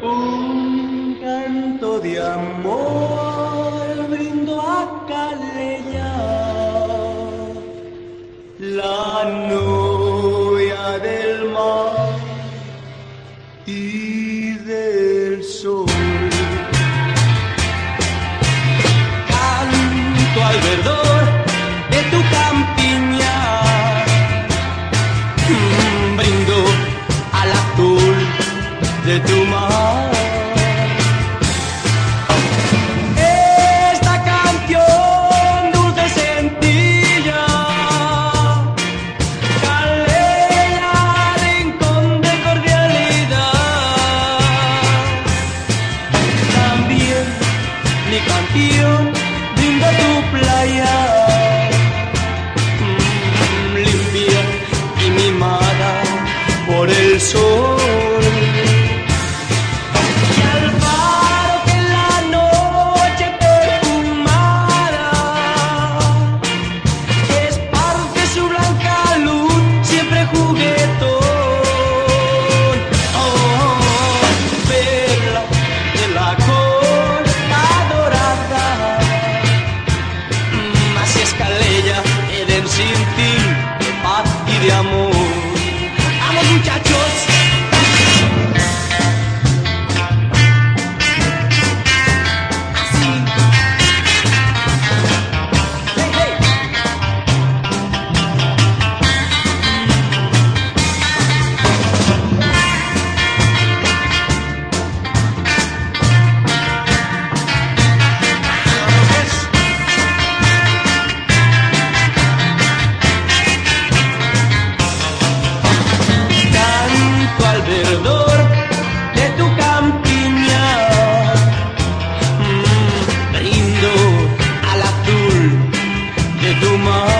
Un canto de amor brindo a Calella, la novia del mar y del sol. Canto al verdor canción brinda tu playa mm, limpia y mimada por el sol. my